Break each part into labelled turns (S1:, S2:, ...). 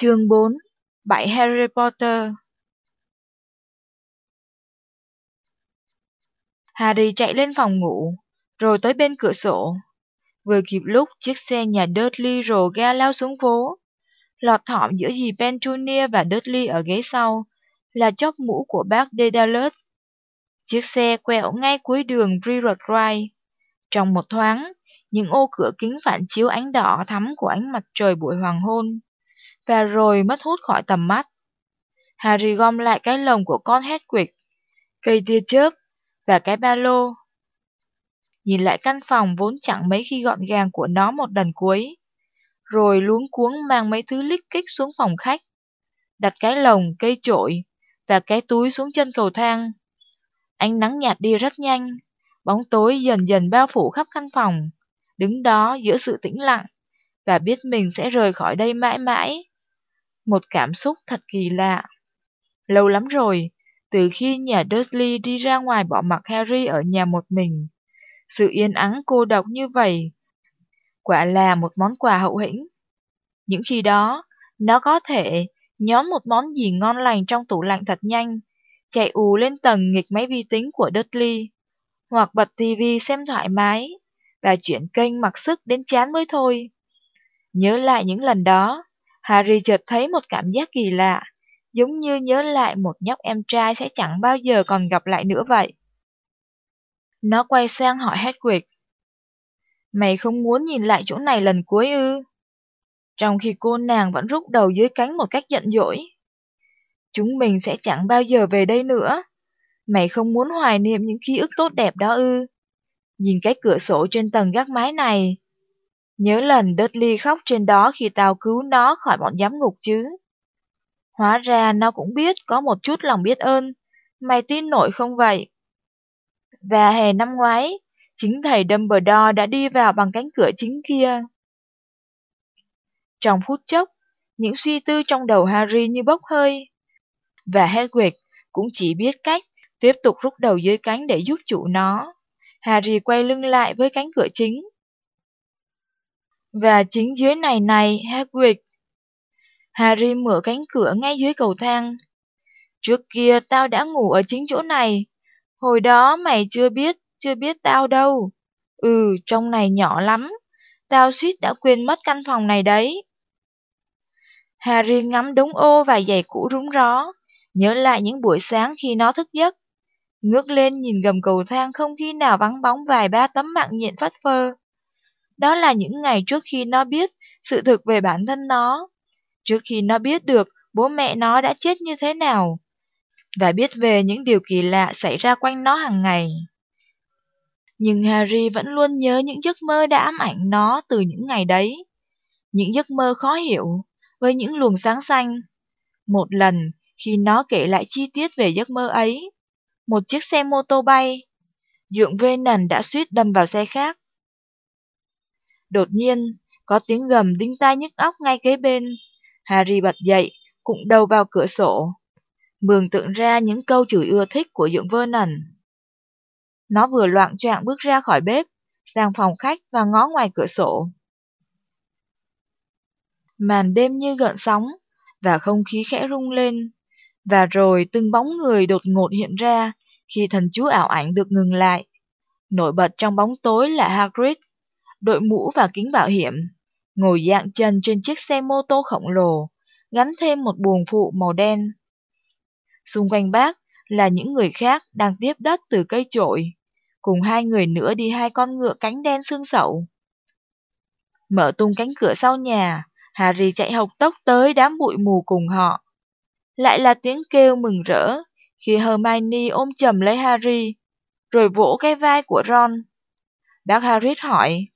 S1: Chương 4 Bảy Harry Potter Harry chạy lên phòng ngủ, rồi tới bên cửa sổ. Vừa kịp lúc chiếc xe nhà Dudley rồ ga lao xuống phố. Lọt thỏm giữa dì Petunia và Dudley ở ghế sau là chóp mũ của bác Dedalus. Chiếc xe quẹo ngay cuối đường Brerewood Drive. Trong một thoáng, những ô cửa kính phản chiếu ánh đỏ thắm của ánh mặt trời buổi hoàng hôn và rồi mất hút khỏi tầm mắt. Harry gom lại cái lồng của con Hedwig, cây tia chớp và cái ba lô. Nhìn lại căn phòng vốn chẳng mấy khi gọn gàng của nó một lần cuối, rồi luống cuống mang mấy thứ lích kích xuống phòng khách, đặt cái lồng, cây chổi và cái túi xuống chân cầu thang. Ánh nắng nhạt đi rất nhanh, bóng tối dần dần bao phủ khắp căn phòng, đứng đó giữa sự tĩnh lặng và biết mình sẽ rời khỏi đây mãi mãi một cảm xúc thật kỳ lạ. Lâu lắm rồi, từ khi nhà Dursley đi ra ngoài bỏ mặc Harry ở nhà một mình, sự yên ắng cô độc như vậy quả là một món quà hậu hĩnh. Những khi đó, nó có thể nhóm một món gì ngon lành trong tủ lạnh thật nhanh, chạy ù lên tầng nghịch máy vi tính của Dudley, hoặc bật tivi xem thoải mái, và chuyển kênh mặc sức đến chán mới thôi. Nhớ lại những lần đó, Harry chợt thấy một cảm giác kỳ lạ, giống như nhớ lại một nhóc em trai sẽ chẳng bao giờ còn gặp lại nữa vậy. Nó quay sang hỏi Hedwig. Mày không muốn nhìn lại chỗ này lần cuối ư? Trong khi cô nàng vẫn rút đầu dưới cánh một cách giận dỗi. Chúng mình sẽ chẳng bao giờ về đây nữa. Mày không muốn hoài niệm những ký ức tốt đẹp đó ư? Nhìn cái cửa sổ trên tầng gác mái này, Nhớ lần Dudley khóc trên đó khi tao cứu nó khỏi bọn giám ngục chứ. Hóa ra nó cũng biết có một chút lòng biết ơn. Mày tin nổi không vậy? Và hè năm ngoái, chính thầy Dumbledore đã đi vào bằng cánh cửa chính kia. Trong phút chốc, những suy tư trong đầu Harry như bốc hơi. Và Hedwig cũng chỉ biết cách tiếp tục rút đầu dưới cánh để giúp chủ nó. Harry quay lưng lại với cánh cửa chính. Và chính dưới này này, Hagrid. Harry mở cánh cửa ngay dưới cầu thang. Trước kia tao đã ngủ ở chính chỗ này. Hồi đó mày chưa biết, chưa biết tao đâu. Ừ, trong này nhỏ lắm. Tao suýt đã quên mất căn phòng này đấy. Harry ngắm đống ô và giày cũ rúng ró, nhớ lại những buổi sáng khi nó thức giấc. Ngước lên nhìn gầm cầu thang không khi nào vắng bóng vài ba tấm mạng nhện phất phơ. Đó là những ngày trước khi nó biết sự thực về bản thân nó, trước khi nó biết được bố mẹ nó đã chết như thế nào, và biết về những điều kỳ lạ xảy ra quanh nó hàng ngày. Nhưng Harry vẫn luôn nhớ những giấc mơ đã ám ảnh nó từ những ngày đấy. Những giấc mơ khó hiểu, với những luồng sáng xanh. Một lần, khi nó kể lại chi tiết về giấc mơ ấy, một chiếc xe mô tô bay, Dượng Venan đã suýt đâm vào xe khác. Đột nhiên, có tiếng gầm đinh tai nhức óc ngay kế bên. Harry bật dậy, cụng đầu vào cửa sổ. Mường tượng ra những câu chửi ưa thích của Dượng Vernon. Nó vừa loạn choạng bước ra khỏi bếp, sang phòng khách và ngó ngoài cửa sổ. Màn đêm như gợn sóng, và không khí khẽ rung lên. Và rồi từng bóng người đột ngột hiện ra khi thần chú ảo ảnh được ngừng lại. Nổi bật trong bóng tối là Hagrid, đội mũ và kính bảo hiểm, ngồi dạng chân trên chiếc xe mô tô khổng lồ, gắn thêm một buồng phụ màu đen. Xung quanh bác là những người khác đang tiếp đất từ cây trội, cùng hai người nữa đi hai con ngựa cánh đen xương sậu. Mở tung cánh cửa sau nhà, Harry chạy hộc tốc tới đám bụi mù cùng họ. Lại là tiếng kêu mừng rỡ khi Hermione ôm chầm lấy Harry, rồi vỗ cái vai của Ron. Bác Harry hỏi,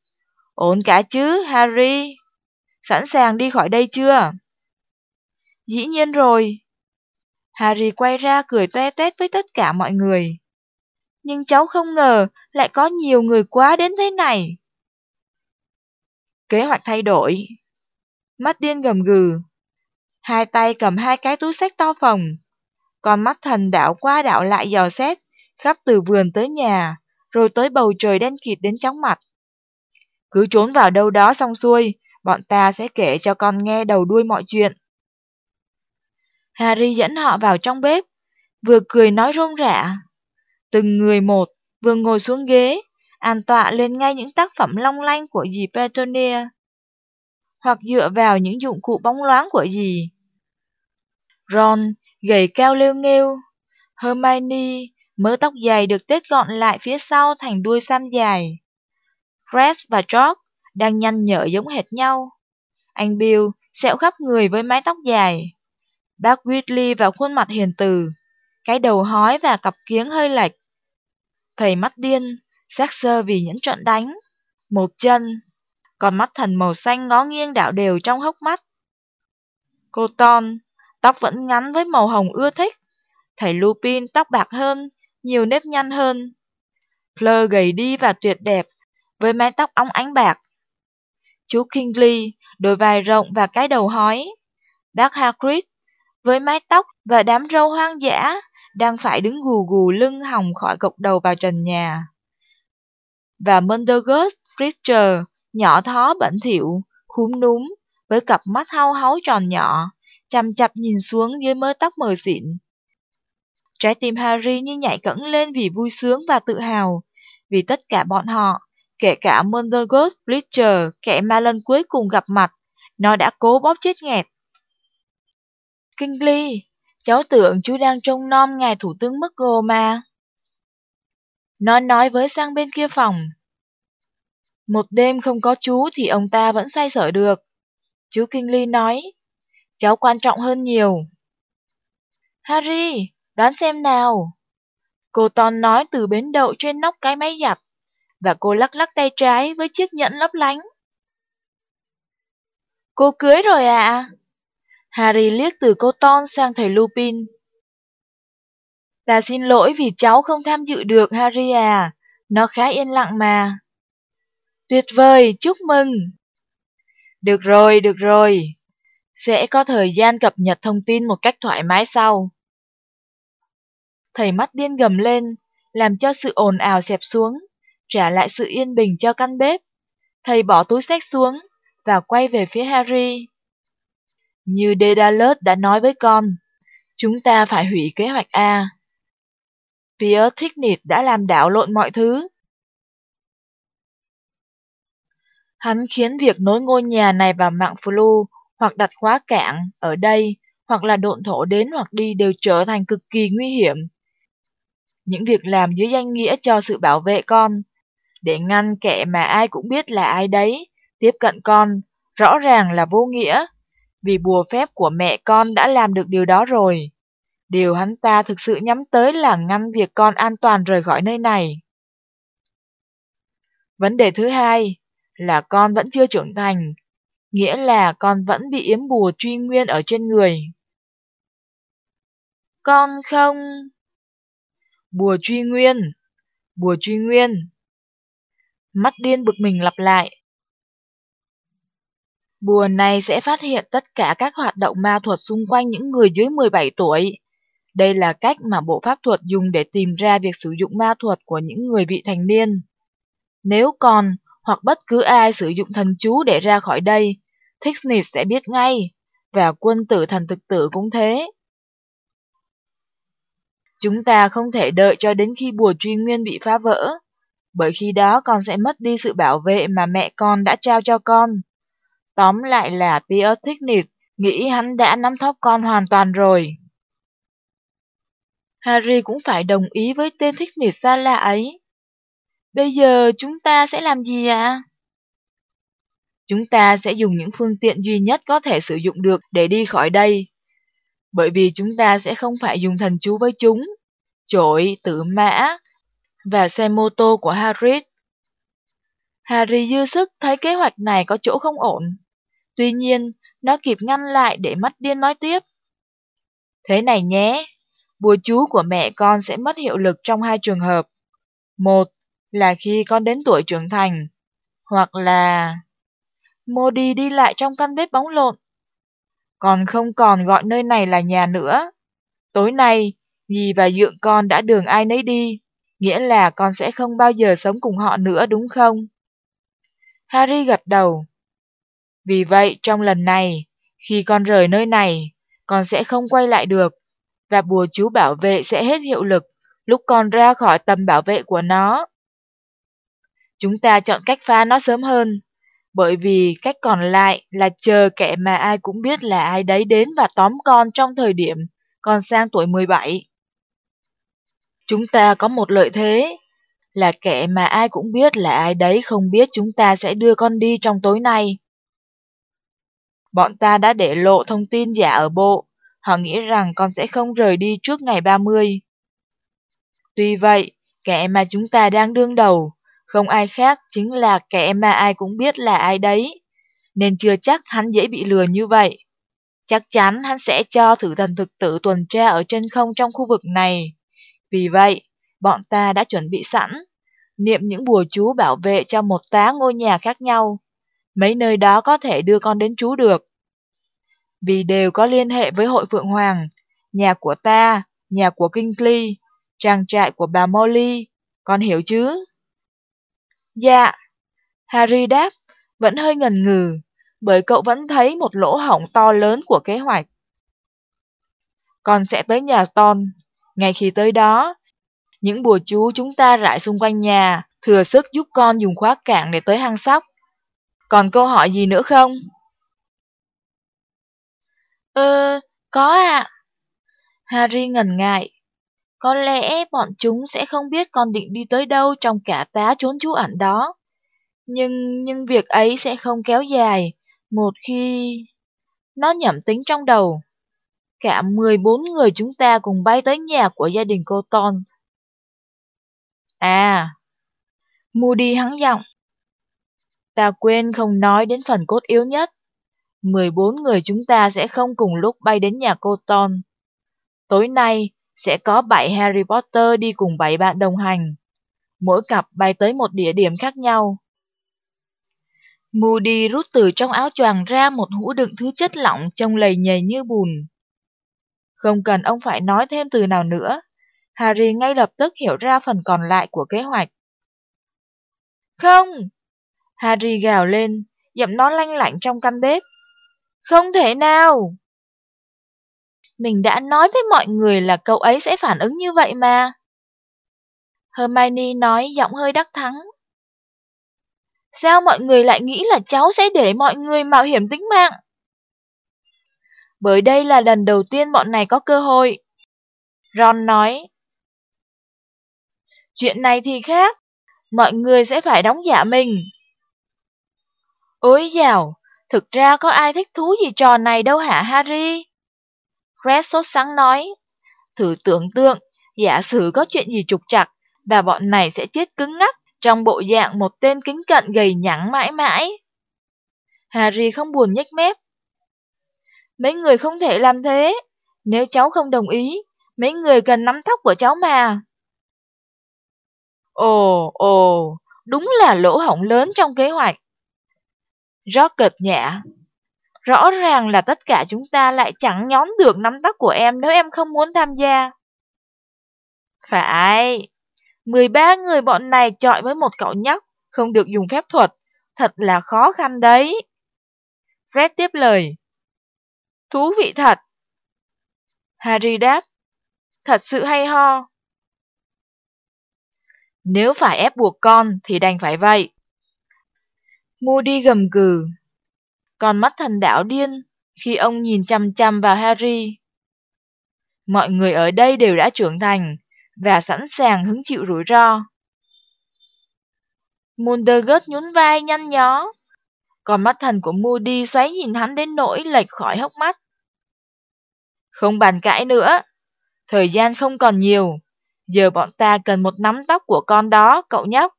S1: Ổn cả chứ, Harry? Sẵn sàng đi khỏi đây chưa? Dĩ nhiên rồi. Harry quay ra cười toe toét với tất cả mọi người. Nhưng cháu không ngờ lại có nhiều người quá đến thế này. Kế hoạch thay đổi. Mắt điên gầm gừ. Hai tay cầm hai cái túi sách to phòng, còn mắt thần đảo qua đảo lại dò xét, khắp từ vườn tới nhà, rồi tới bầu trời đen kịt đến chóng mặt. Cứ trốn vào đâu đó xong xuôi, bọn ta sẽ kể cho con nghe đầu đuôi mọi chuyện. Harry dẫn họ vào trong bếp, vừa cười nói rôm rả. Từng người một, vừa ngồi xuống ghế, an tọa lên ngay những tác phẩm long lanh của dì Petunia, hoặc dựa vào những dụng cụ bóng loáng của dì. Ron, gầy cao lêu nghêu, Hermione, mớ tóc dài được tết gọn lại phía sau thành đuôi sam dài. Fred và George đang nhanh nhở giống hệt nhau. Anh Bill sẹo khắp người với mái tóc dài. Bác Whitley vào khuôn mặt hiền từ, cái đầu hói và cặp kiếng hơi lệch. Thầy mắt điên, xác sơ vì những trận đánh. Một chân, còn mắt thần màu xanh ngó nghiêng đảo đều trong hốc mắt. Cô Ton, tóc vẫn ngắn với màu hồng ưa thích. Thầy Lupin tóc bạc hơn, nhiều nếp nhăn hơn. Fleur gầy đi và tuyệt đẹp, với mái tóc óng ánh bạc. Chú Kingsley, đôi vai rộng và cái đầu hói. Bác Hagrid, với mái tóc và đám râu hoang dã, đang phải đứng gù gù lưng hòng khỏi gục đầu vào trần nhà. Và Mundergus Fletcher, nhỏ thó bẩn thỉu, khúm núm, với cặp mắt hau háu tròn nhỏ, chằm chặp nhìn xuống dưới mớ tóc mờ xịn. Trái tim Harry như nhảy cẫng lên vì vui sướng và tự hào, vì tất cả bọn họ, kể cả Montagus Fletcher, kẻ ma lần cuối cùng gặp mặt, nó đã cố bóp chết nghẹt. kingly, cháu tưởng chú đang trông nom ngài thủ tướng Muggle mà. Nó nói với sang bên kia phòng. Một đêm không có chú thì ông ta vẫn xoay sở được. Chú kingly nói, cháu quan trọng hơn nhiều. Harry, đoán xem nào. Cô Ton nói từ bến đậu trên nóc cái máy giặt, và cô lắc lắc tay trái với chiếc nhẫn lấp lánh. Cô cưới rồi à? Harry liếc từ cô Ton sang thầy Lupin. Ta xin lỗi vì cháu không tham dự được Harry à, nó khá yên lặng mà. Tuyệt vời, chúc mừng. Được rồi, được rồi. Sẽ có thời gian cập nhật thông tin một cách thoải mái sau. Thầy mắt điên gầm lên, làm cho sự ồn ào xẹp xuống, trả lại sự yên bình cho căn bếp. Thầy bỏ túi sách xuống và quay về phía Harry. Như Dedalus đã nói với con, chúng ta phải hủy kế hoạch A. Pierre Tignit đã làm đảo lộn mọi thứ. Hắn khiến việc nối ngôi nhà này vào mạng flu hoặc đặt khóa cảng ở đây hoặc là độn thổ đến hoặc đi đều trở thành cực kỳ nguy hiểm. Những việc làm dưới danh nghĩa cho sự bảo vệ con, để ngăn kẻ mà ai cũng biết là ai đấy, tiếp cận con, rõ ràng là vô nghĩa, vì bùa phép của mẹ con đã làm được điều đó rồi. Điều hắn ta thực sự nhắm tới là ngăn việc con an toàn rời khỏi nơi này. Vấn đề thứ hai là con vẫn chưa trưởng thành, nghĩa là con vẫn bị yếm bùa truy nguyên ở trên người. Con không... Bùa truy nguyên, bùa truy nguyên. Mắt điên bực mình lặp lại. Bùa này sẽ phát hiện tất cả các hoạt động ma thuật xung quanh những người dưới 17 tuổi. Đây là cách mà bộ pháp thuật dùng để tìm ra việc sử dụng ma thuật của những người vị thành niên. Nếu còn hoặc bất cứ ai sử dụng thần chú để ra khỏi đây, Thixnit sẽ biết ngay, và quân tử thần thực tử cũng thế. Chúng ta không thể đợi cho đến khi bùa truy nguyên bị phá vỡ, bởi khi đó con sẽ mất đi sự bảo vệ mà mẹ con đã trao cho con. Tóm lại là Pierre Tignit nghĩ hắn đã nắm thóp con hoàn toàn rồi. Harry cũng phải đồng ý với tên Tignit xa lạ ấy. Bây giờ chúng ta sẽ làm gì ạ? À? Chúng ta sẽ dùng những phương tiện duy nhất có thể sử dụng được để đi khỏi đây. Bởi vì chúng ta sẽ không phải dùng thần chú với chúng, chổi, tử mã và xe mô tô của Harry. Harry dư sức thấy kế hoạch này có chỗ không ổn. Tuy nhiên, nó kịp ngăn lại để mắt điên nói tiếp. Thế này nhé, bùa chú của mẹ con sẽ mất hiệu lực trong hai trường hợp. Một là khi con đến tuổi trưởng thành, hoặc là... Modi đi lại trong căn bếp bóng lộn. Còn không còn gọi nơi này là nhà nữa. Tối nay, dì và dượng con đã đường ai nấy đi, nghĩa là con sẽ không bao giờ sống cùng họ nữa đúng không? Harry gật đầu. Vì vậy, trong lần này, khi con rời nơi này, con sẽ không quay lại được, và bùa chú bảo vệ sẽ hết hiệu lực lúc con ra khỏi tầm bảo vệ của nó. Chúng ta chọn cách phá nó sớm hơn, bởi vì cách còn lại là chờ kẻ mà ai cũng biết là ai đấy đến và tóm con trong thời điểm con sang tuổi 17. Chúng ta có một lợi thế, là kẻ mà ai cũng biết là ai đấy không biết chúng ta sẽ đưa con đi trong tối nay. Bọn ta đã để lộ thông tin giả ở bộ, họ nghĩ rằng con sẽ không rời đi trước ngày 30. Tuy vậy, kẻ mà chúng ta đang đương đầu, không ai khác chính là kẻ mà ai cũng biết là ai đấy, nên chưa chắc hắn dễ bị lừa như vậy. Chắc chắn hắn sẽ cho thử thần thực tử tuần tra ở trên không trong khu vực này. Vì vậy, bọn ta đã chuẩn bị sẵn, niệm những bùa chú bảo vệ cho một tá ngôi nhà khác nhau. Mấy nơi đó có thể đưa con đến chú được. Vì đều có liên hệ với hội Phượng Hoàng, nhà của ta, nhà của Kingsley, trang trại của bà Molly, con hiểu chứ? Dạ. Harry đáp, vẫn hơi ngần ngừ, bởi cậu vẫn thấy một lỗ hổng to lớn của kế hoạch. Con sẽ tới nhà Stone. Ngay khi tới đó, những bùa chú chúng ta rải xung quanh nhà, thừa sức giúp con dùng khóa cạn để tới hang sóc. Còn câu hỏi gì nữa không? Ờ, có ạ. À. Harry ngần ngại. Có lẽ bọn chúng sẽ không biết con định đi tới đâu trong cả tá trốn trú ẩn đó. Nhưng, nhưng việc ấy sẽ không kéo dài, một khi... Nó nhẩm tính trong đầu. Cả 14 người chúng ta cùng bay tới nhà của gia đình cô Ton. À, Moody hắn giọng. Ta quên không nói đến phần cốt yếu nhất. 14 người chúng ta sẽ không cùng lúc bay đến nhà cô Ton. Tối nay, sẽ có 7 Harry Potter đi cùng 7 bạn đồng hành. Mỗi cặp bay tới một địa điểm khác nhau. Moody rút từ trong áo choàng ra một hũ đựng thứ chất lỏng trông lầy nhầy như bùn. Không cần ông phải nói thêm từ nào nữa, Harry ngay lập tức hiểu ra phần còn lại của kế hoạch. Không! Harry gào lên, giọng nó lanh lạnh trong căn bếp. Không thể nào! Mình đã nói với mọi người là cậu ấy sẽ phản ứng như vậy mà. Hermione nói giọng hơi đắc thắng. Sao mọi người lại nghĩ là cháu sẽ để mọi người mạo hiểm tính mạng? Bởi đây là lần đầu tiên bọn này có cơ hội. Ron nói. Chuyện này thì khác, mọi người sẽ phải đóng giả mình. Ôi dào, thực ra có ai thích thú gì trò này đâu hả Harry? Fred sốt sắng nói. Thử tưởng tượng, giả sử có chuyện gì trục trặc, và bọn này sẽ chết cứng ngắc trong bộ dạng một tên kính cận gầy nhẵn mãi mãi. Harry không buồn nhếch mép. Mấy người không thể làm thế. Nếu cháu không đồng ý, mấy người cần nắm tóc của cháu mà. Ồ, ồ, đúng là lỗ hổng lớn trong kế hoạch. Rocker nhẹ Rõ ràng là tất cả chúng ta lại chẳng nhóm được nắm tóc của em nếu em không muốn tham gia. Phải, 13 người bọn này chọi với một cậu nhóc, không được dùng phép thuật, thật là khó khăn đấy. Fred tiếp lời. Thú vị thật. Harry đáp. Thật sự hay ho. Nếu phải ép buộc con thì đành phải vậy. Moody gầm gừ, con mắt thần đảo điên khi ông nhìn chăm chăm vào Harry. Mọi người ở đây đều đã trưởng thành và sẵn sàng hứng chịu rủi ro. Mundergut nhún vai nhăn nhó, còn mắt thần của Moody xoáy nhìn hắn đến nỗi lệch khỏi hốc mắt. Không bàn cãi nữa, thời gian không còn nhiều, giờ bọn ta cần một nắm tóc của con đó, cậu nhóc.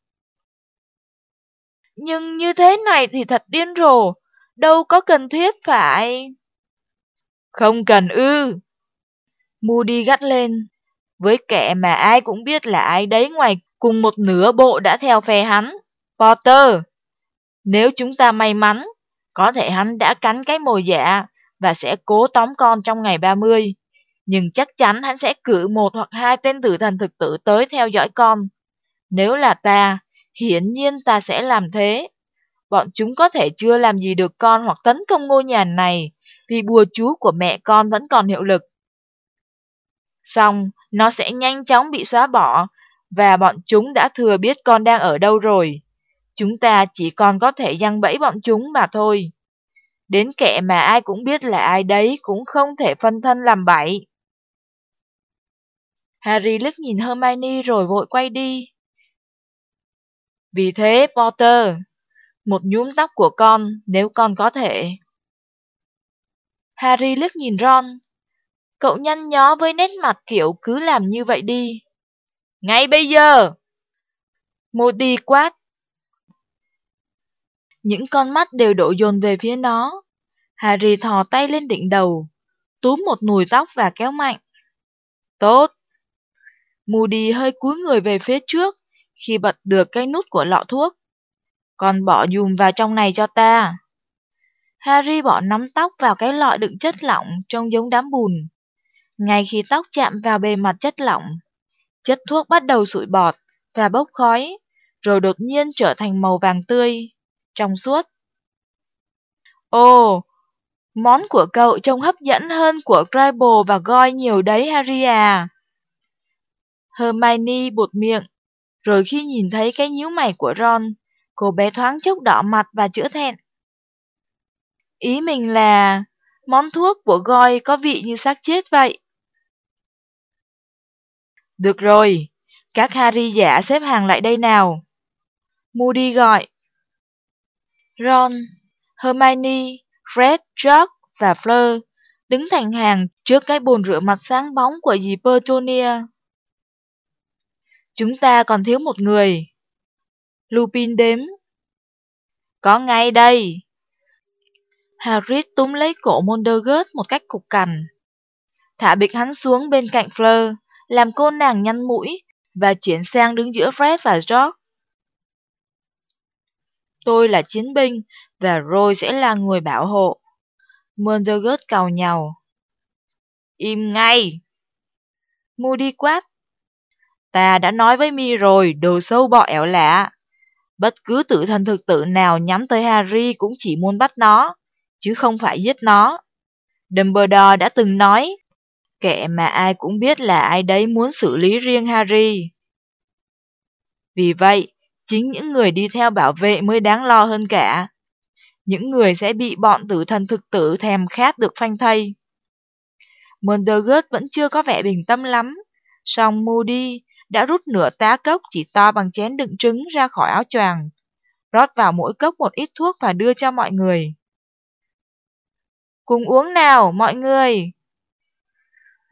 S1: Nhưng như thế này thì thật điên rồ, đâu có cần thiết phải... Không cần ư. Moody gắt lên, với kẻ mà ai cũng biết là ai đấy ngoài cùng một nửa bộ đã theo phe hắn. Potter, nếu chúng ta may mắn, có thể hắn đã cắn cái mồi dạ và sẽ cố tóm con trong ngày 30. Nhưng chắc chắn hắn sẽ cử một hoặc hai tên tử thần thực tử tới theo dõi con. Nếu là ta, hiển nhiên ta sẽ làm thế. Bọn chúng có thể chưa làm gì được con hoặc tấn công ngôi nhà này, vì bùa chú của mẹ con vẫn còn hiệu lực. Xong, nó sẽ nhanh chóng bị xóa bỏ, và bọn chúng đã thừa biết con đang ở đâu rồi. Chúng ta chỉ còn có thể giăng bẫy bọn chúng mà thôi. Đến kẻ mà ai cũng biết là ai đấy cũng không thể phân thân làm bậy. Harry liếc nhìn Hermione rồi vội quay đi. Vì thế, Potter, một nhúm tóc của con nếu con có thể. Harry liếc nhìn Ron. Cậu nhăn nhó với nét mặt kiểu cứ làm như vậy đi. Ngay bây giờ! Moody quát. Những con mắt đều đổ dồn về phía nó. Harry thò tay lên đỉnh đầu, túm một nùi tóc và kéo mạnh. Tốt! Moody hơi cúi người về phía trước khi bật được cái nút của lọ thuốc. Con bỏ dùm vào trong này cho ta. Harry bỏ nắm tóc vào cái lọ đựng chất lỏng trông giống đám bùn. Ngay khi tóc chạm vào bề mặt chất lỏng, chất thuốc bắt đầu sụi bọt và bốc khói, rồi đột nhiên trở thành màu vàng tươi, trong suốt. Ồ, món của cậu trông hấp dẫn hơn của Crabble và Goy nhiều đấy Harry à. Hermione buột miệng, rồi khi nhìn thấy cái nhíu mày của Ron, cô bé thoáng chốc đỏ mặt và chữa thẹn. Ý mình là, món thuốc của Goy có vị như xác chết vậy. Được rồi, các Harry giả xếp hàng lại đây nào. Moody gọi. Ron, Hermione, Fred, George và Fleur đứng thành hàng trước cái bồn rửa mặt sáng bóng của dì Petunia. Chúng ta còn thiếu một người. Lupin đếm. Có ngay đây. Harris túm lấy cổ Mondergut một cách cục cằn. Thả bịch hắn xuống bên cạnh Fleur, làm cô nàng nhăn mũi và chuyển sang đứng giữa Fred và George. Tôi là chiến binh và Roy sẽ là người bảo hộ. Mondergut cầu nhàu. Im ngay! Moody quát. Ta đã nói với mi rồi, đồ sâu bọ ẻo lạ. Bất cứ tự thân thực tự nào nhắm tới Harry cũng chỉ muốn bắt nó, chứ không phải giết nó. Dumbledore đã từng nói, kệ mà ai cũng biết là ai đấy muốn xử lý riêng Harry. Vì vậy, chính những người đi theo bảo vệ mới đáng lo hơn cả. Những người sẽ bị bọn tử thần thực tử thèm khát được phanh thây. Mondergut vẫn chưa có vẻ bình tâm lắm, song Moody đã rút nửa tá cốc chỉ to bằng chén đựng trứng ra khỏi áo choàng, rót vào mỗi cốc một ít thuốc và đưa cho mọi người. Cùng uống nào, mọi người!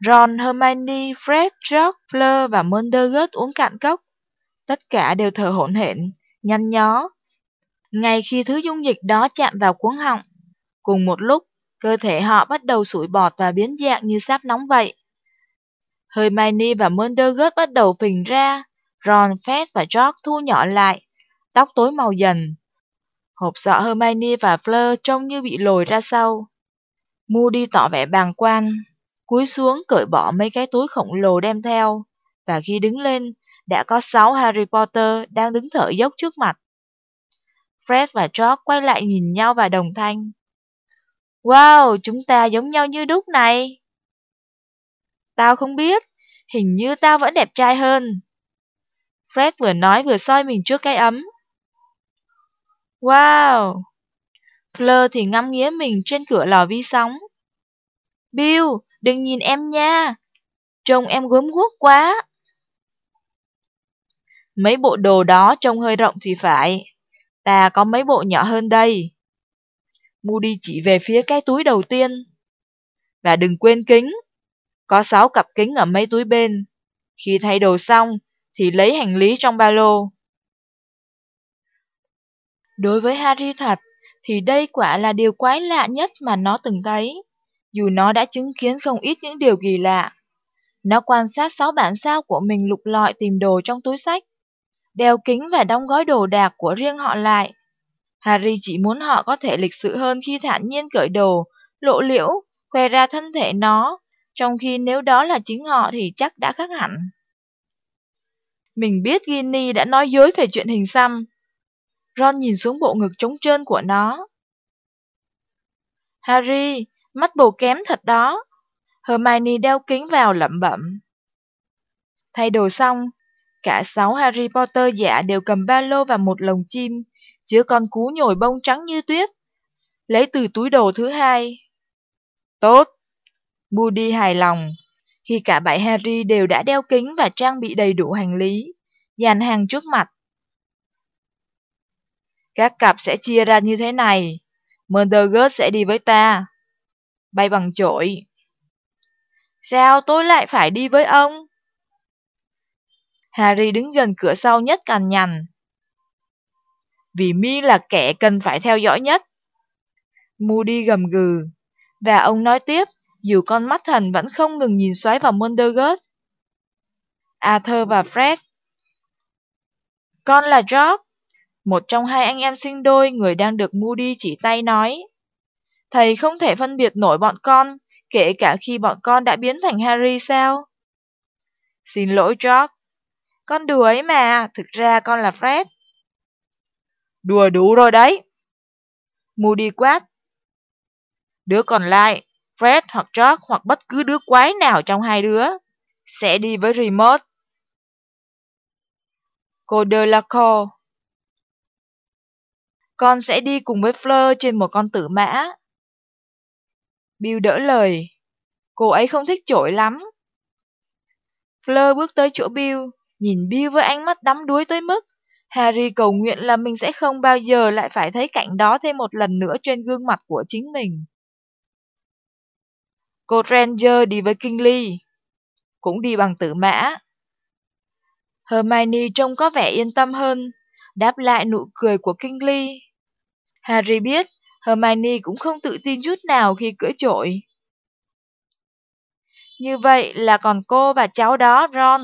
S1: Ron, Hermione, Fred, George, Fleur và Mondergut uống cạn cốc. Tất cả đều thở hổn hển, nhăn nhó. Ngay khi thứ dung dịch đó chạm vào cuống họng, cùng một lúc, cơ thể họ bắt đầu sủi bọt và biến dạng như sáp nóng vậy. Hermione và Mundergut bắt đầu phình ra, Ron, Fred và George thu nhỏ lại, tóc tối màu dần. Hộp sọ Hermione và Fleur trông như bị lồi ra sau. Moody tỏ vẻ bàng quan, cúi xuống cởi bỏ mấy cái túi khổng lồ đem theo, và khi đứng lên, đã có sáu Harry Potter đang đứng thở dốc trước mặt. Fred và George quay lại nhìn nhau và đồng thanh. Wow, chúng ta giống nhau như đúc này. Tao không biết, hình như tao vẫn đẹp trai hơn. Fred vừa nói vừa soi mình trước cái ấm. Wow! Fleur thì ngắm nghía mình trên cửa lò vi sóng. Bill, đừng nhìn em nha. Trông em gớm guốc quá. Mấy bộ đồ đó trông hơi rộng thì phải. Ta có mấy bộ nhỏ hơn đây. Moody chỉ về phía cái túi đầu tiên. Và đừng quên kính. Có 6 cặp kính ở mấy túi bên. Khi thay đồ xong, thì lấy hành lý trong ba lô. Đối với Harry thật, thì đây quả là điều quái lạ nhất mà nó từng thấy. Dù nó đã chứng kiến không ít những điều kỳ lạ. Nó quan sát sáu bản sao của mình lục lọi tìm đồ trong túi sách, đeo kính và đóng gói đồ đạc của riêng họ lại. Harry chỉ muốn họ có thể lịch sự hơn khi thản nhiên cởi đồ, lộ liễu, khoe ra thân thể nó trong khi nếu đó là chính họ thì chắc đã khác hẳn. Mình biết Ginny đã nói dối về chuyện hình xăm. Ron nhìn xuống bộ ngực trống trơn của nó. Harry, Mắt bồ kém thật đó. Hermione đeo kính vào lẩm bẩm. Thay đồ xong, cả sáu Harry Potter giả đều cầm ba lô và một lồng chim, chứa con cú nhồi bông trắng như tuyết. Lấy từ túi đồ thứ hai. Tốt. Moody hài lòng. Khi cả bảy Harry đều đã đeo kính và trang bị đầy đủ hành lý, dàn hàng trước mặt. Các cặp sẽ chia ra như thế này. Murdergus sẽ đi với ta. Bay bằng chổi. Sao tôi lại phải đi với ông? Harry đứng gần cửa sau nhất cằn nhằn. Vì Mi là kẻ cần phải theo dõi nhất. Moody gầm gừ. Và ông nói tiếp, dù con mắt thần vẫn không ngừng nhìn xoáy vào Mondergut. Arthur và Fred. Con là George, một trong hai anh em sinh đôi người đang được Moody chỉ tay nói. Thầy không thể phân biệt nổi bọn con, kể cả khi bọn con đã biến thành Harry sao? Xin lỗi George. Con đùa ấy mà, thực ra con là Fred. Đùa đủ rồi đấy. Moody quát. Đứa còn lại, Fred hoặc George hoặc bất cứ đứa quái nào trong hai đứa, sẽ đi với Remote. Cô Delacour Con sẽ đi cùng với Fleur trên một con tử mã. Bill đỡ lời. Cô ấy không thích trội lắm. Fleur bước tới chỗ Bill, nhìn Bill với ánh mắt đắm đuối tới mức Harry cầu nguyện là mình sẽ không bao giờ lại phải thấy cảnh đó thêm một lần nữa trên gương mặt của chính mình. Cô Ranger đi với kingly cũng đi bằng tử mã. Hermione trông có vẻ yên tâm hơn, đáp lại nụ cười của kingly Harry biết Hermione cũng không tự tin chút nào khi cưỡi trội. Như vậy là còn cô và cháu đó, Ron.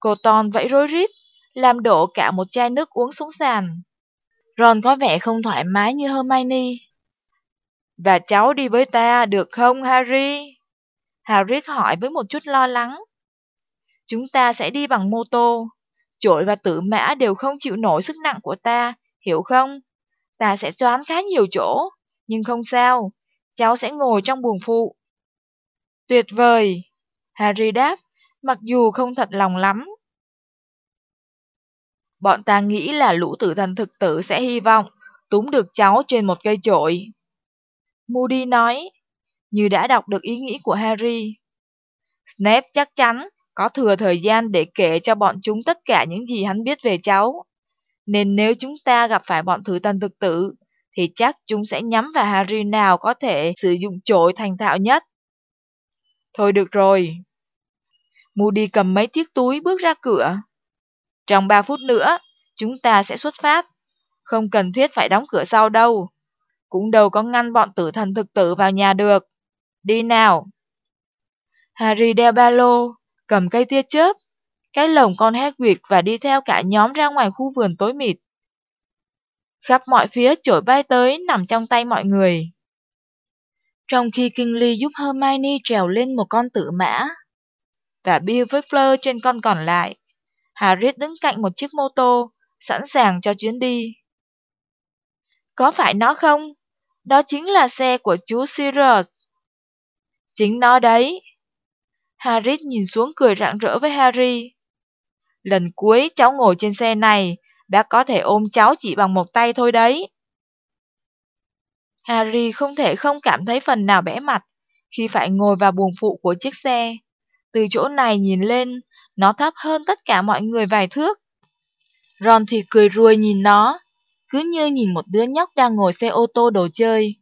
S1: Cô Ton vẫy rối rít, làm đổ cả một chai nước uống xuống sàn. Ron có vẻ không thoải mái như Hermione. Và cháu đi với ta được không, Harry? Harry hỏi với một chút lo lắng. Chúng ta sẽ đi bằng mô tô. Chổi và tử mã đều không chịu nổi sức nặng của ta, hiểu không? Ta sẽ choán khá nhiều chỗ, nhưng không sao, cháu sẽ ngồi trong buồng phụ. Tuyệt vời, Harry đáp, mặc dù không thật lòng lắm. Bọn ta nghĩ là lũ tử thần thực tử sẽ hy vọng túm được cháu trên một cây chổi. Moody nói, như đã đọc được ý nghĩ của Harry. Snape chắc chắn có thừa thời gian để kể cho bọn chúng tất cả những gì hắn biết về cháu. Nên nếu chúng ta gặp phải bọn thử thần thực tử, thì chắc chúng sẽ nhắm vào Harry nào có thể sử dụng chổi thành thạo nhất. Thôi được rồi. Moody cầm mấy chiếc túi bước ra cửa. Trong 3 phút nữa, chúng ta sẽ xuất phát. Không cần thiết phải đóng cửa sau đâu. Cũng đâu có ngăn bọn tử thần thực tử vào nhà được. Đi nào. Harry đeo ba lô, cầm cây tia chớp, cái lồng con Hagrid và đi theo cả nhóm ra ngoài khu vườn tối mịt. Khắp mọi phía chổi bay tới nằm trong tay mọi người. Trong khi Kingsley giúp Hermione trèo lên một con tử mã, và Bill với Fleur trên con còn lại, Harry đứng cạnh một chiếc mô tô, sẵn sàng cho chuyến đi. Có phải nó không? Đó chính là xe của chú Sirius. Chính nó đấy. Harry nhìn xuống cười rạng rỡ với Harry. Lần cuối cháu ngồi trên xe này, bác có thể ôm cháu chỉ bằng một tay thôi đấy. Harry không thể không cảm thấy phần nào bẽ mặt khi phải ngồi vào buồng phụ của chiếc xe. Từ chỗ này nhìn lên, nó thấp hơn tất cả mọi người vài thước. Ron thì cười ruồi nhìn nó, cứ như nhìn một đứa nhóc đang ngồi xe ô tô đồ chơi.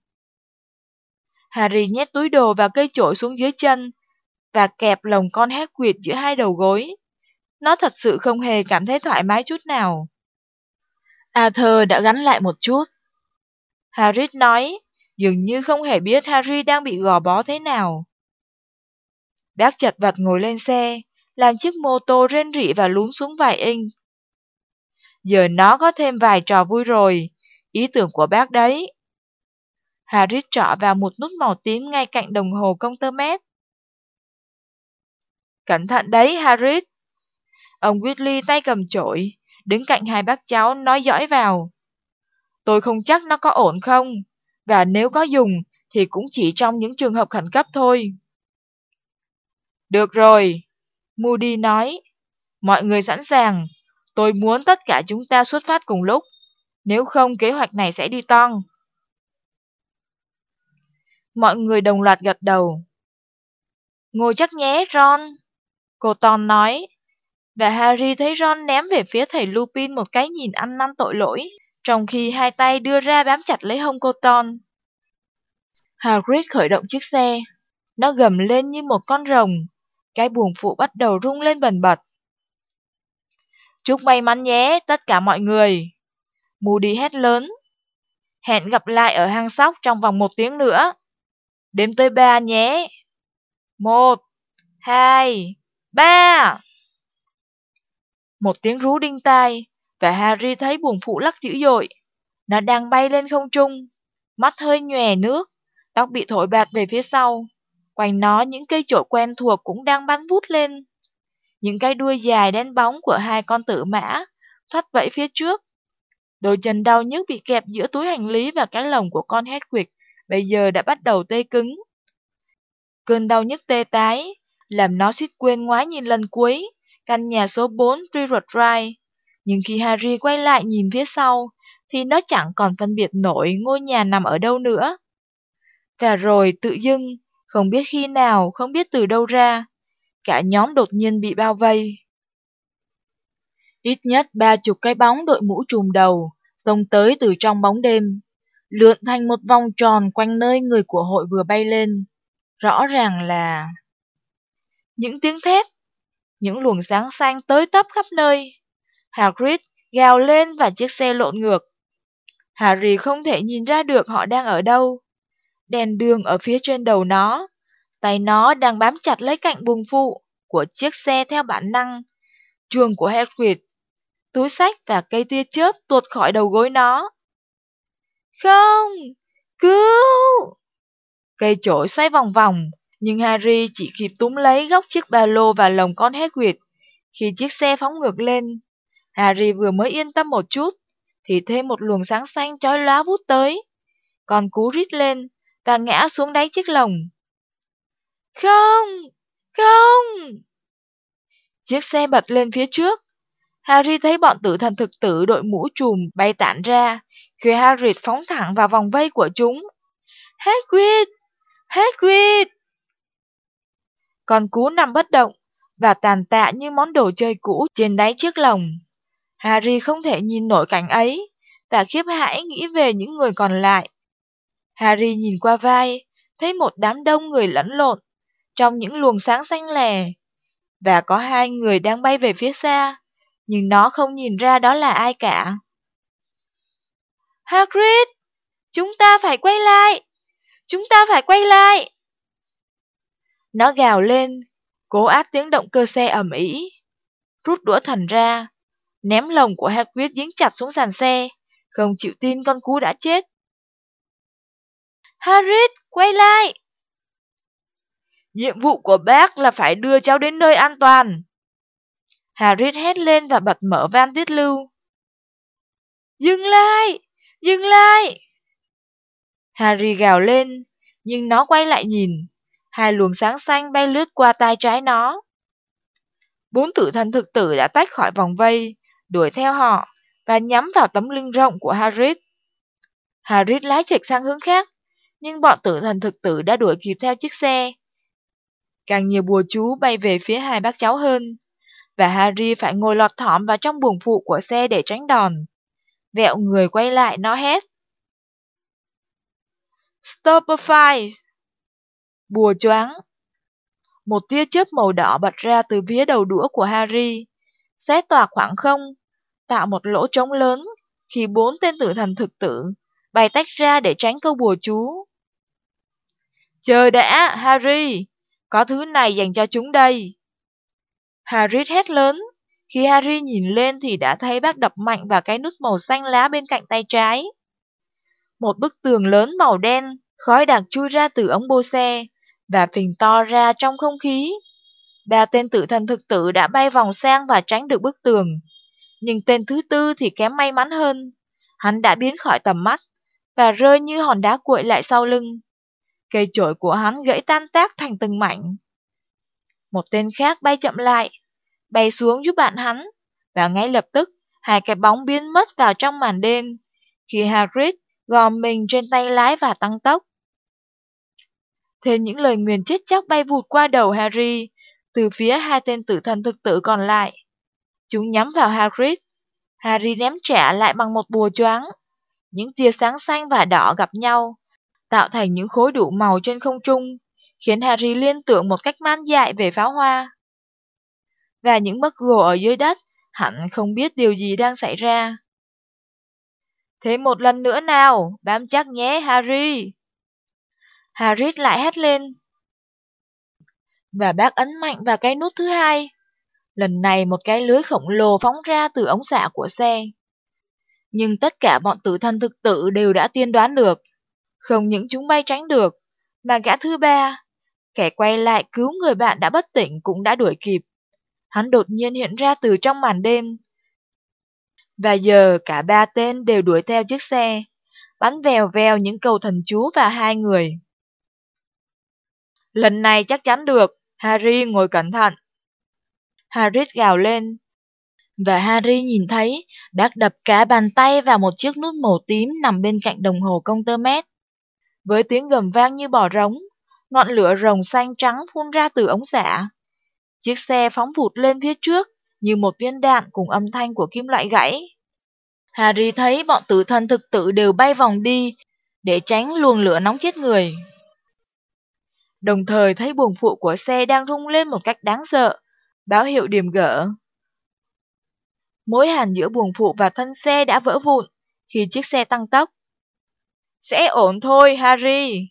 S1: Harry nhét túi đồ và cây chổi xuống dưới chân và kẹp lồng con hét quyệt giữa hai đầu gối. Nó thật sự không hề cảm thấy thoải mái chút nào. Arthur đã gắn lại một chút. Harry nói, dường như không hề biết Harry đang bị gò bó thế nào. Bác chật vật ngồi lên xe, làm chiếc mô tô rên rỉ và lún xuống vài inch. Giờ nó có thêm vài trò vui rồi, ý tưởng của bác đấy. Harry trọ vào một nút màu tím ngay cạnh đồng hồ công tơ mét. Cẩn thận đấy, Harry. Ông Whitley tay cầm chổi, đứng cạnh hai bác cháu nói dõi vào. Tôi không chắc nó có ổn không, và nếu có dùng thì cũng chỉ trong những trường hợp khẩn cấp thôi. Được rồi, Moody nói. Mọi người sẵn sàng. Tôi muốn tất cả chúng ta xuất phát cùng lúc. Nếu không kế hoạch này sẽ đi toan. Mọi người đồng loạt gật đầu. Ngồi chắc nhé, Ron. Cô Ton nói. Và Harry thấy Ron ném về phía thầy Lupin một cái nhìn ăn năn tội lỗi, trong khi hai tay đưa ra bám chặt lấy hông cô Ton. Hagrid khởi động chiếc xe. Nó gầm lên như một con rồng. Cái buồng phụ bắt đầu rung lên bần bật. Chúc may mắn nhé, tất cả mọi người. Moody hét lớn. Hẹn gặp lại ở hang sóc trong vòng một tiếng nữa. Đếm tới ba nhé. Một, hai, ba. Một tiếng rú đinh tai, và Harry thấy buồng phụ lắc dữ dội. Nó đang bay lên không trung, mắt hơi nhòe nước, tóc bị thổi bạt về phía sau. Quanh nó những cây chổi quen thuộc cũng đang bắn vút lên. Những cái đuôi dài đen bóng của hai con tử mã thoát vẫy phía trước. Đôi chân đau nhức bị kẹp giữa túi hành lý và cái lồng của con Hedwig bây giờ đã bắt đầu tê cứng. Cơn đau nhức tê tái, làm nó suýt quên ngoái nhìn lần cuối, căn nhà số 4 Treewood Drive. Nhưng khi Harry quay lại nhìn phía sau, thì nó chẳng còn phân biệt nổi ngôi nhà nằm ở đâu nữa. Và rồi tự dưng, không biết khi nào, không biết từ đâu ra, cả nhóm đột nhiên bị bao vây. Ít nhất ba chục cái bóng đội mũ trùm đầu, xông tới từ trong bóng đêm, lượn thành một vòng tròn quanh nơi người của hội vừa bay lên. Rõ ràng là... Những tiếng thét, những luồng sáng xanh tới tấp khắp nơi. Hagrid gào lên và chiếc xe lộn ngược. Harry không thể nhìn ra được họ đang ở đâu. Đèn đường ở phía trên đầu nó, tay nó đang bám chặt lấy cạnh buồng phụ của chiếc xe theo bản năng. Chuồng của Hagrid, túi sách và cây tia chớp tuột khỏi đầu gối nó. Không! Cứu! Cây chổi xoay vòng vòng, nhưng Harry chỉ kịp túm lấy góc chiếc ba lô và lồng con Hagrid khi chiếc xe phóng ngược lên. Harry vừa mới yên tâm một chút, thì thêm một luồng sáng xanh chói lóa vút tới. Con cú rít lên và ngã xuống đáy chiếc lồng. Không! Không! Chiếc xe bật lên phía trước. Harry thấy bọn tử thần thực tử đội mũ trùm bay tản ra, khi Harry phóng thẳng vào vòng vây của chúng. Hagrid! Hagrid! Con cú nằm bất động và tàn tạ như món đồ chơi cũ trên đáy chiếc lồng. Harry không thể nhìn nổi cảnh ấy và khiếp hãi nghĩ về những người còn lại. Harry nhìn qua vai, thấy một đám đông người lẫn lộn trong những luồng sáng xanh lè và có hai người đang bay về phía xa, nhưng nó không nhìn ra đó là ai cả. Hagrid, chúng ta phải quay lại! Chúng ta phải quay lại! Nó gào lên, cố át tiếng động cơ xe ầm ĩ. Rút đũa thần ra, ném lồng của Hagrid dính chặt xuống sàn xe, không chịu tin con cú đã chết. Harry, quay lại! Nhiệm vụ của bác là phải đưa cháu đến nơi an toàn. Harry hét lên và bật mở van tiết lưu. Dừng lại! Dừng lại! Harry gào lên, nhưng nó quay lại nhìn. Hai luồng sáng xanh bay lướt qua tay trái nó. Bốn tử thần thực tử đã tách khỏi vòng vây, đuổi theo họ và nhắm vào tấm lưng rộng của Harry. Harry lái chệch sang hướng khác, nhưng bọn tử thần thực tử đã đuổi kịp theo chiếc xe. Càng nhiều bùa chú bay về phía hai bác cháu hơn, và Harry phải ngồi lọt thỏm vào trong buồng phụ của xe để tránh đòn. Vẹo người quay lại nó hét. Stopify! Bùa choáng. Một tia chớp màu đỏ bật ra từ phía đầu đũa của Harry, xé toạc khoảng không, tạo một lỗ trống lớn khi bốn tên tử thần thực tử bay tách ra để tránh câu bùa chú. Chờ đã, Harry! Có thứ này dành cho chúng đây. Harry hét lớn. Khi Harry nhìn lên thì đã thấy bác đập mạnh vào cái nút màu xanh lá bên cạnh tay trái. Một bức tường lớn màu đen, khói đặc chui ra từ ống bô xe và phình to ra trong không khí. Ba tên tử thần thực tử đã bay vòng sang và tránh được bức tường. Nhưng tên thứ tư thì kém may mắn hơn. Hắn đã biến khỏi tầm mắt và rơi như hòn đá cuội lại sau lưng. Cây chổi của hắn gãy tan tác thành từng mảnh. Một tên khác bay chậm lại, bay xuống giúp bạn hắn, và ngay lập tức hai cái bóng biến mất vào trong màn đêm, khi Hagrid gom mình trên tay lái và tăng tốc. Thêm những lời nguyền chết chóc bay vụt qua đầu Harry, từ phía hai tên tử thần thực tử còn lại. Chúng nhắm vào Hagrid. Harry ném trả lại bằng một bùa choáng. Những tia sáng xanh và đỏ gặp nhau, tạo thành những khối đủ màu trên không trung, khiến Harry liên tưởng một cách man dại về pháo hoa. Và những bất gồ ở dưới đất, hẳn không biết điều gì đang xảy ra. Thế một lần nữa nào, bám chắc nhé Harry. Harry lại hét lên. Và bác ấn mạnh vào cái nút thứ hai. Lần này một cái lưới khổng lồ phóng ra từ ống xả của xe. Nhưng tất cả bọn tử thân thực tử đều đã tiên đoán được. Không những chúng bay tránh được, mà gã thứ ba, kẻ quay lại cứu người bạn đã bất tỉnh cũng đã đuổi kịp. Hắn đột nhiên hiện ra từ trong màn đêm. Và giờ cả ba tên đều đuổi theo chiếc xe, bắn vèo vèo những cầu thần chú và hai người. Lần này chắc chắn được, Harry ngồi cẩn thận. Harry gào lên. Và Harry nhìn thấy bác đập cả bàn tay vào một chiếc nút màu tím nằm bên cạnh đồng hồ công tơ mét. Với tiếng gầm vang như bò rống, ngọn lửa rồng xanh trắng phun ra từ ống xả. Chiếc xe phóng vụt lên phía trước như một viên đạn cùng âm thanh của kim loại gãy. Harry thấy bọn tử thần thực tử đều bay vòng đi để tránh luồng lửa nóng chết người. Đồng thời thấy buồng phụ của xe đang rung lên một cách đáng sợ, báo hiệu điểm gỡ. Mối hàn giữa buồng phụ và thân xe đã vỡ vụn khi chiếc xe tăng tốc. Sẽ ổn thôi, Harry.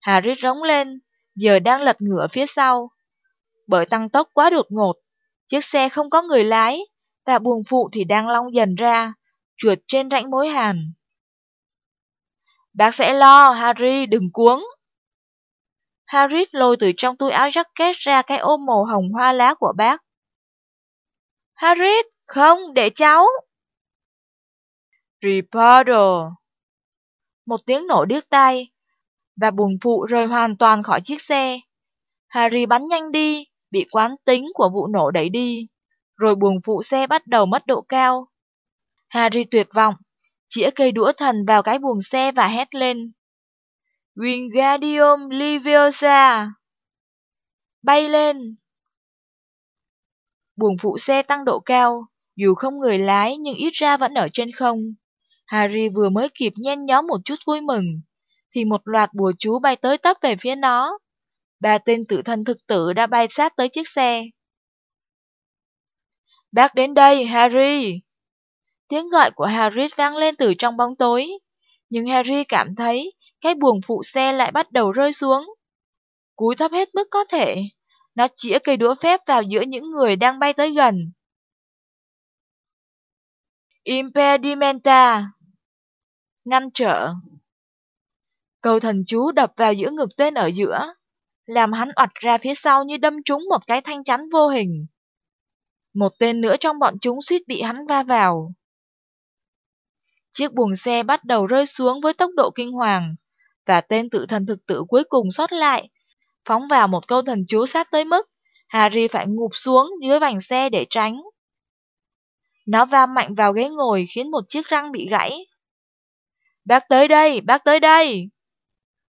S1: Harry rống lên, giờ đang lật ngửa phía sau. Bởi tăng tốc quá đột ngột, chiếc xe không có người lái, và buồng phụ thì đang long dần ra, trượt trên rãnh mối hàn. Bác sẽ lo, Harry, đừng cuống. Harry lôi từ trong túi áo jacket ra cái ôm màu hồng hoa lá của bác. Harry, không, để cháu. Reporter. Một tiếng nổ điếc tai, và bùn phụ rời hoàn toàn khỏi chiếc xe. Harry bắn nhanh đi, bị quán tính của vụ nổ đẩy đi, rồi buồng phụ xe bắt đầu mất độ cao. Harry tuyệt vọng, chĩa cây đũa thần vào cái buồng xe và hét lên. Wingardium Leviosa! Bay lên! Buồng phụ xe tăng độ cao, dù không người lái nhưng ít ra vẫn ở trên không. Harry vừa mới kịp nhen nhóm một chút vui mừng, thì một loạt bùa chú bay tới tấp về phía nó. Ba tên tự thân thực tử đã bay sát tới chiếc xe. Bác đến đây, Harry! Tiếng gọi của Harry vang lên từ trong bóng tối, nhưng Harry cảm thấy cái buồng phụ xe lại bắt đầu rơi xuống. Cúi thấp hết mức có thể, nó chĩa cây đũa phép vào giữa những người đang bay tới gần. Impedimenta Ngăn trở Câu thần chú đập vào giữa ngực tên ở giữa, làm hắn oặt ra phía sau như đâm trúng một cái thanh chắn vô hình. Một tên nữa trong bọn chúng suýt bị hắn va vào. Chiếc buồng xe bắt đầu rơi xuống với tốc độ kinh hoàng, và tên tự thần thực tử cuối cùng sót lại, phóng vào một câu thần chú sát tới mức Harry phải ngụp xuống dưới vành xe để tránh. Nó va mạnh vào ghế ngồi khiến một chiếc răng bị gãy. Bác tới đây, bác tới đây!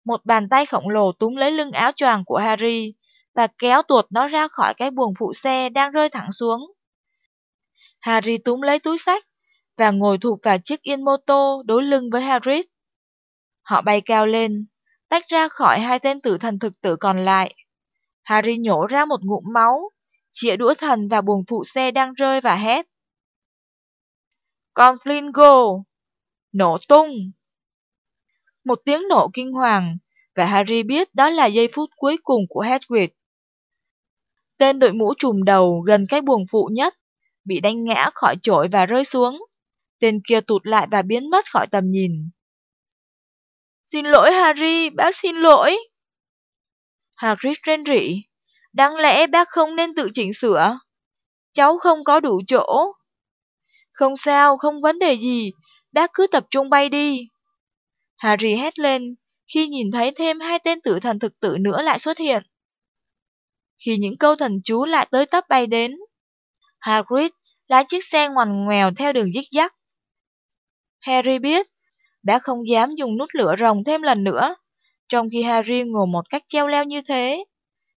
S1: Một bàn tay khổng lồ túm lấy lưng áo choàng của Harry và kéo tuột nó ra khỏi cái buồng phụ xe đang rơi thẳng xuống. Harry túm lấy túi sách và ngồi thụp vào chiếc yên mô tô đối lưng với Harry. Họ bay cao lên, tách ra khỏi hai tên tử thần thực tử còn lại. Harry nhổ ra một ngụm máu, chĩa đũa thần vào buồng phụ xe đang rơi và hét. Con Flingo! Nổ tung! Một tiếng nổ kinh hoàng, và Harry biết đó là giây phút cuối cùng của Hedwig. Tên đội mũ trùm đầu gần cái buồng phụ nhất, bị đánh ngã khỏi chổi và rơi xuống. Tên kia tụt lại và biến mất khỏi tầm nhìn. Xin lỗi Harry, bác xin lỗi. Harry rên rỉ. Đáng lẽ bác không nên tự chỉnh sửa. Cháu không có đủ chỗ. Không sao, không vấn đề gì. Bác cứ tập trung bay đi. Harry hét lên khi nhìn thấy thêm hai tên tử thần thực tử nữa lại xuất hiện. Khi những câu thần chú lại tới tấp bay đến, Hagrid lái chiếc xe ngoằn ngoèo theo đường dích dắt. Harry biết, bác không dám dùng nút lửa rồng thêm lần nữa, trong khi Harry ngồi một cách treo leo như thế.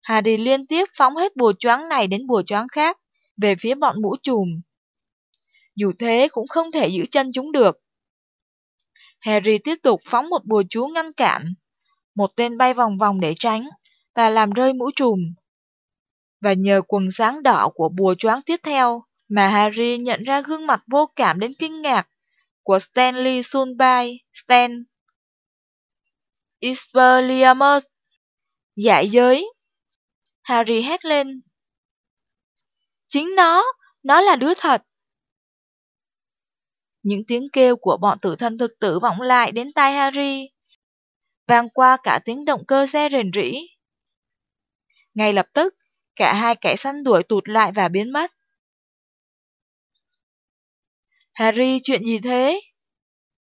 S1: Harry liên tiếp phóng hết bùa choáng này đến bùa choáng khác, về phía bọn mũ trùm. Dù thế cũng không thể giữ chân chúng được. Harry tiếp tục phóng một bùa chú ngăn cản. Một tên bay vòng vòng để tránh, và làm rơi mũ trùm. Và nhờ quần sáng đỏ của bùa choáng tiếp theo, mà Harry nhận ra gương mặt vô cảm đến kinh ngạc của Stanley Sunby Stan. Expelliarmus Giải giới Harry hét lên. Chính nó, nó là đứa thật. Những tiếng kêu của bọn tử thân thực tử vọng lại đến tai Harry, vang qua cả tiếng động cơ xe rền rĩ. Ngay lập tức, cả hai kẻ săn đuổi tụt lại và biến mất. Harry, chuyện gì thế?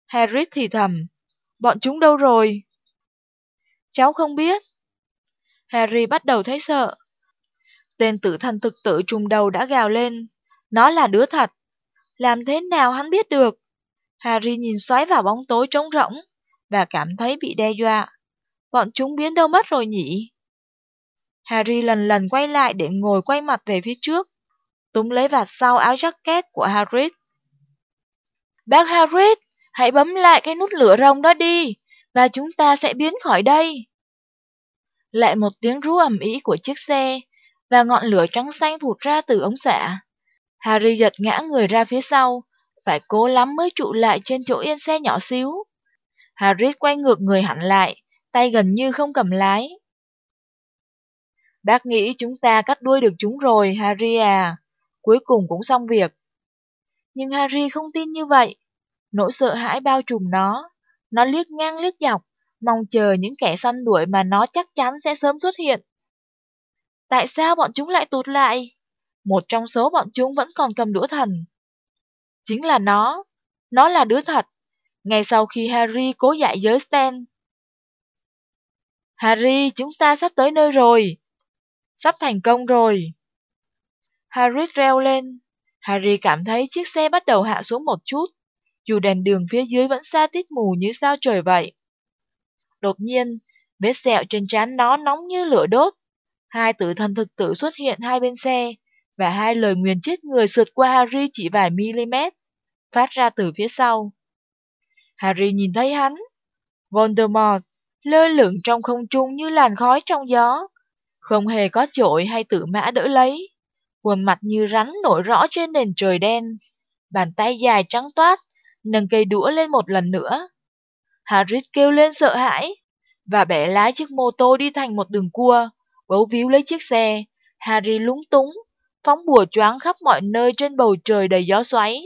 S1: Harry thì thầm. Bọn chúng đâu rồi? Cháu không biết. Harry bắt đầu thấy sợ. Tên tử thần thực tử trùng đầu đã gào lên. Nó là đứa thật. Làm thế nào hắn biết được? Harry nhìn xoáy vào bóng tối trống rỗng và cảm thấy bị đe dọa. Bọn chúng biến đâu mất rồi nhỉ? Harry lần lần quay lại để ngồi quay mặt về phía trước, túm lấy vạt sau áo jacket của Hagrid. Bác Hagrid, hãy bấm lại cái nút lửa rồng đó đi, và chúng ta sẽ biến khỏi đây. Lại một tiếng rú ầm ĩ của chiếc xe, và ngọn lửa trắng xanh vụt ra từ ống xả. Harry giật ngã người ra phía sau, phải cố lắm mới trụ lại trên chỗ yên xe nhỏ xíu. Harry quay ngược người hẳn lại, tay gần như không cầm lái. Bác nghĩ chúng ta cắt đuôi được chúng rồi, Harry à. Cuối cùng cũng xong việc. Nhưng Harry không tin như vậy. Nỗi sợ hãi bao trùm nó. Nó liếc ngang liếc dọc, mong chờ những kẻ săn đuổi mà nó chắc chắn sẽ sớm xuất hiện. Tại sao bọn chúng lại tụt lại? Một trong số bọn chúng vẫn còn cầm đũa thần. Chính là nó. Nó là đứa thật. Ngay sau khi Harry cố dạy giới Stan. Harry, chúng ta sắp tới nơi rồi. Sắp thành công rồi. Harry reo lên. Harry cảm thấy chiếc xe bắt đầu hạ xuống một chút, dù đèn đường phía dưới vẫn xa tít mù như sao trời vậy. Đột nhiên, vết sẹo trên trán nó nóng như lửa đốt. Hai tử thần thực tử xuất hiện hai bên xe, và hai lời nguyền chết người sượt qua Harry chỉ vài mm, phát ra từ phía sau. Harry nhìn thấy hắn. Voldemort lơ lửng trong không trung như làn khói trong gió, không hề có chổi hay tự mã đỡ lấy. Khuôn mặt như rắn nổi rõ trên nền trời đen, bàn tay dài trắng toát, nâng cây đũa lên một lần nữa. Harry kêu lên sợ hãi, và bẻ lái chiếc mô tô đi thành một đường cua, bấu víu lấy chiếc xe. Harry lúng túng, phóng bùa choáng khắp mọi nơi trên bầu trời đầy gió xoáy.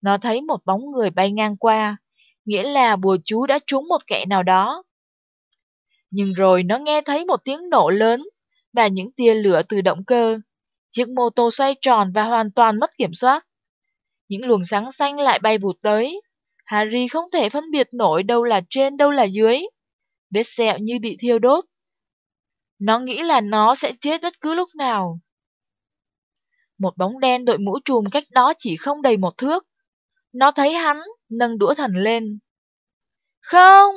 S1: Nó thấy một bóng người bay ngang qua, nghĩa là bùa chú đã trúng một kẻ nào đó. Nhưng rồi nó nghe thấy một tiếng nổ lớn và những tia lửa từ động cơ. Chiếc mô tô xoay tròn và hoàn toàn mất kiểm soát. Những luồng sáng xanh lại bay vụt tới. Harry không thể phân biệt nổi đâu là trên đâu là dưới. Vết sẹo như bị thiêu đốt. Nó nghĩ là nó sẽ chết bất cứ lúc nào. Một bóng đen đội mũ trùm cách đó chỉ không đầy một thước. Nó thấy hắn, nâng đũa thần lên. Không!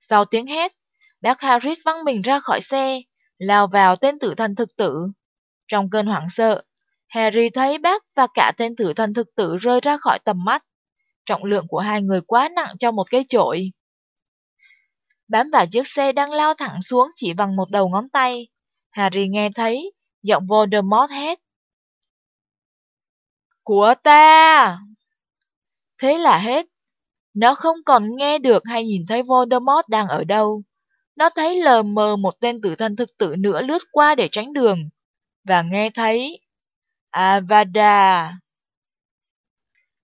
S1: Sau tiếng hét, bác Harris văng mình ra khỏi xe, lao vào tên tử thần thực tử. Trong cơn hoảng sợ, Harry thấy bác và cả tên tử thần thực tử rơi ra khỏi tầm mắt. Trọng lượng của hai người quá nặng cho một cây chổi. Bám vào chiếc xe đang lao thẳng xuống chỉ bằng một đầu ngón tay. Harry nghe thấy giọng Voldemort hét. Của ta! Thế là hết. Nó không còn nghe được hay nhìn thấy Voldemort đang ở đâu. Nó thấy lờ mờ một tên tử thần thực tử nữa lướt qua để tránh đường. Và nghe thấy Avada.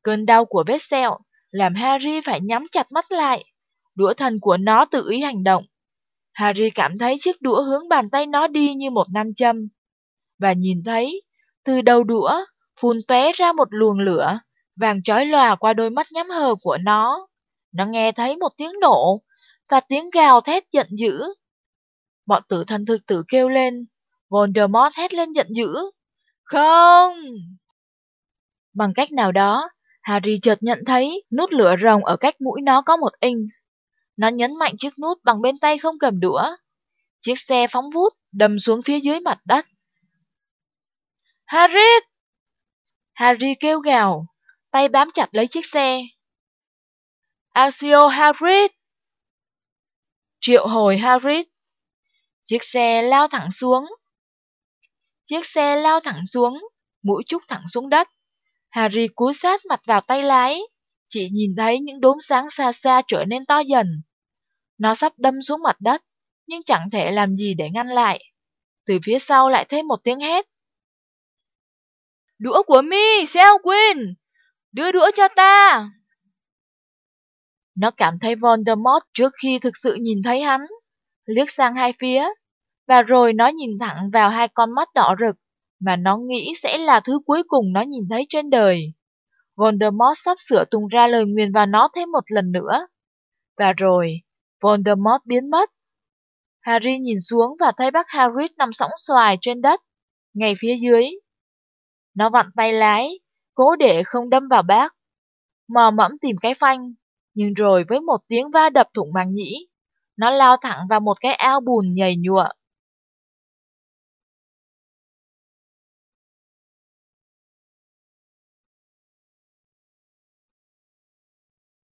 S1: Cơn đau của vết sẹo làm Harry phải nhắm chặt mắt lại. Đũa thần của nó tự ý hành động. Harry cảm thấy chiếc đũa hướng bàn tay nó đi như một nam châm. Và nhìn thấy, từ đầu đũa, phun tóe ra một luồng lửa, vàng chói lòa qua đôi mắt nhắm hờ của nó. Nó nghe thấy một tiếng nổ, và tiếng gào thét giận dữ. Bọn tử thần thực tử kêu lên, Voldemort hét lên giận dữ. Không! Bằng cách nào đó, Harry chợt nhận thấy nút lửa rồng ở cách mũi nó có một inch. Nó nhấn mạnh chiếc nút bằng bên tay không cầm đũa. Chiếc xe phóng vút, đâm xuống phía dưới mặt đất. Harry! Harry kêu gào, tay bám chặt lấy chiếc xe. Asio Harry! Triệu hồi Harry. Chiếc xe lao thẳng xuống. Chiếc xe lao thẳng xuống, mũi chúc thẳng xuống đất. Harry cúi sát mặt vào tay lái, chỉ nhìn thấy những đốm sáng xa xa trở nên to dần. Nó sắp đâm xuống mặt đất, nhưng chẳng thể làm gì để ngăn lại. Từ phía sau lại thêm một tiếng hét. Đũa của mi, Selwyn! Đưa đũa cho ta! Nó cảm thấy Voldemort trước khi thực sự nhìn thấy hắn, liếc sang hai phía, và rồi nó nhìn thẳng vào hai con mắt đỏ rực mà nó nghĩ sẽ là thứ cuối cùng nó nhìn thấy trên đời. Voldemort sắp sửa tung ra lời nguyền vào nó thêm một lần nữa. Và rồi, Voldemort biến mất. Harry nhìn xuống và thấy bác Harry nằm sóng xoài trên đất, ngay phía dưới. Nó vặn tay lái, cố để không đâm vào bác. Mò mẫm tìm cái phanh, nhưng rồi với một tiếng va đập thủng màng nhĩ, nó lao thẳng vào một cái ao bùn nhầy nhụa.